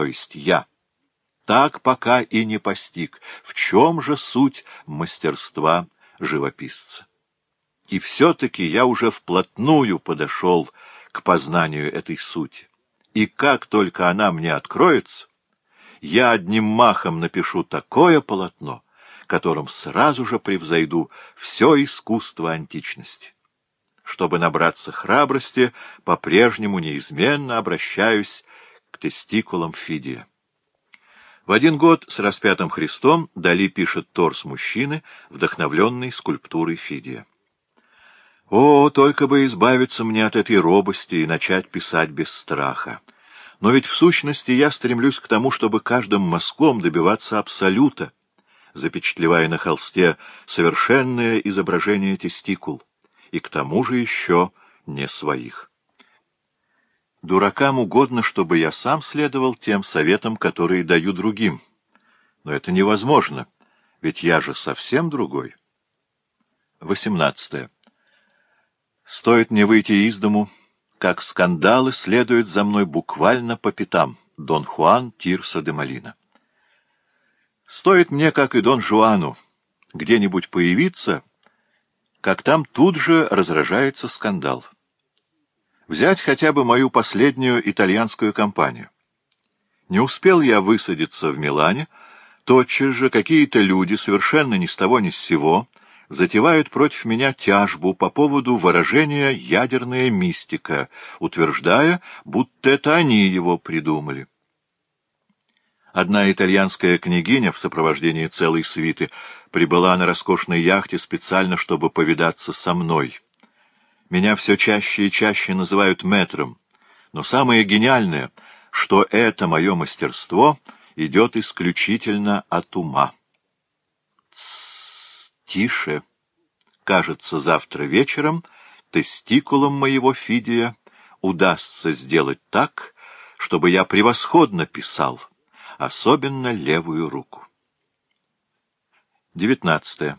то есть я, так пока и не постиг, в чем же суть мастерства живописца. И все-таки я уже вплотную подошел к познанию этой сути. И как только она мне откроется, я одним махом напишу такое полотно, которым сразу же превзойду все искусство античности. Чтобы набраться храбрости, по-прежнему неизменно обращаюсь тестикулам Фидия. В один год с распятым Христом Дали пишет торс мужчины, вдохновленный скульптурой Фидия. «О, только бы избавиться мне от этой робости и начать писать без страха! Но ведь в сущности я стремлюсь к тому, чтобы каждым мазком добиваться абсолюта, запечатлевая на холсте совершенное изображение тестикул, и к тому же еще не своих». Дуракам угодно, чтобы я сам следовал тем советам, которые даю другим. Но это невозможно, ведь я же совсем другой. 18. Стоит мне выйти из дому, как скандалы следуют за мной буквально по пятам. Дон Хуан Тирса де Малина. Стоит мне, как и Дон Жуану, где-нибудь появиться, как там тут же разражается скандал. Взять хотя бы мою последнюю итальянскую компанию. Не успел я высадиться в Милане, тотчас же какие-то люди совершенно ни с того ни с сего затевают против меня тяжбу по поводу выражения «ядерная мистика», утверждая, будто это они его придумали. Одна итальянская княгиня в сопровождении целой свиты прибыла на роскошной яхте специально, чтобы повидаться со мной. Меня все чаще и чаще называют мэтром. Но самое гениальное, что это мое мастерство идет исключительно от ума. Тс, тише. Кажется, завтра вечером тестикулом моего Фидия удастся сделать так, чтобы я превосходно писал, особенно левую руку. Девятнадцатое.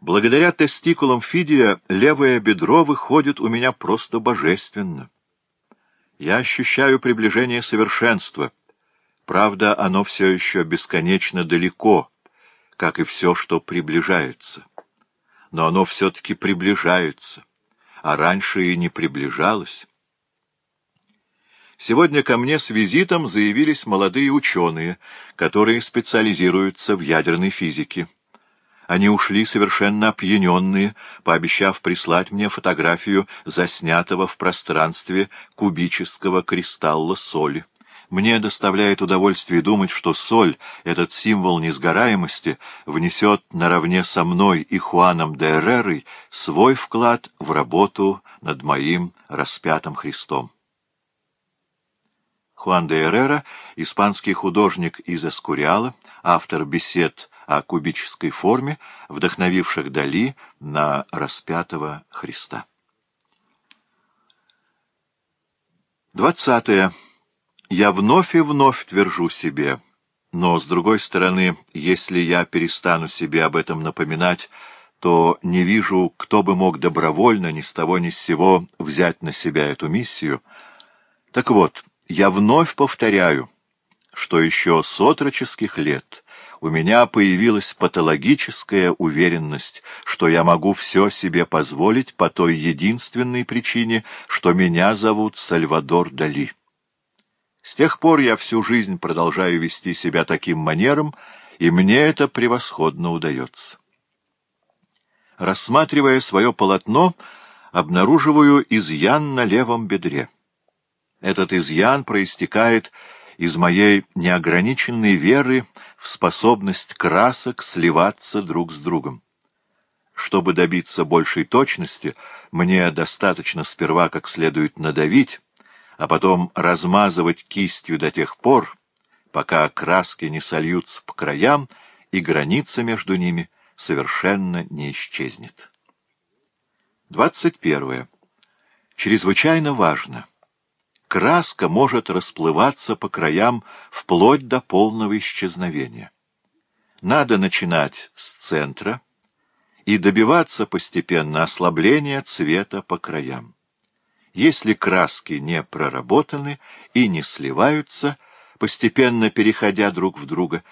Благодаря тестикулам Фидия левое бедро выходит у меня просто божественно. Я ощущаю приближение совершенства. Правда, оно все еще бесконечно далеко, как и все, что приближается. Но оно все-таки приближается, а раньше и не приближалось. Сегодня ко мне с визитом заявились молодые ученые, которые специализируются в ядерной физике. Они ушли совершенно опьяненные, пообещав прислать мне фотографию заснятого в пространстве кубического кристалла соли. Мне доставляет удовольствие думать, что соль, этот символ несгораемости, внесет наравне со мной и Хуаном де Эррерой свой вклад в работу над моим распятым Христом. Хуан де Эррера, испанский художник из Эскуриала, автор бесед о кубической форме, вдохновивших Дали на распятого Христа. 20. Я вновь и вновь твержу себе, но, с другой стороны, если я перестану себе об этом напоминать, то не вижу, кто бы мог добровольно ни с того ни с сего взять на себя эту миссию. Так вот, я вновь повторяю, что еще с отроческих лет — у меня появилась патологическая уверенность, что я могу все себе позволить по той единственной причине, что меня зовут Сальвадор Дали. С тех пор я всю жизнь продолжаю вести себя таким манером, и мне это превосходно удается. Рассматривая свое полотно, обнаруживаю изъян на левом бедре. Этот изъян проистекает из моей неограниченной веры в способность красок сливаться друг с другом. Чтобы добиться большей точности, мне достаточно сперва как следует надавить, а потом размазывать кистью до тех пор, пока краски не сольются по краям и граница между ними совершенно не исчезнет. 21. Чрезвычайно важно краска может расплываться по краям вплоть до полного исчезновения. Надо начинать с центра и добиваться постепенно ослабления цвета по краям. Если краски не проработаны и не сливаются, постепенно переходя друг в друга,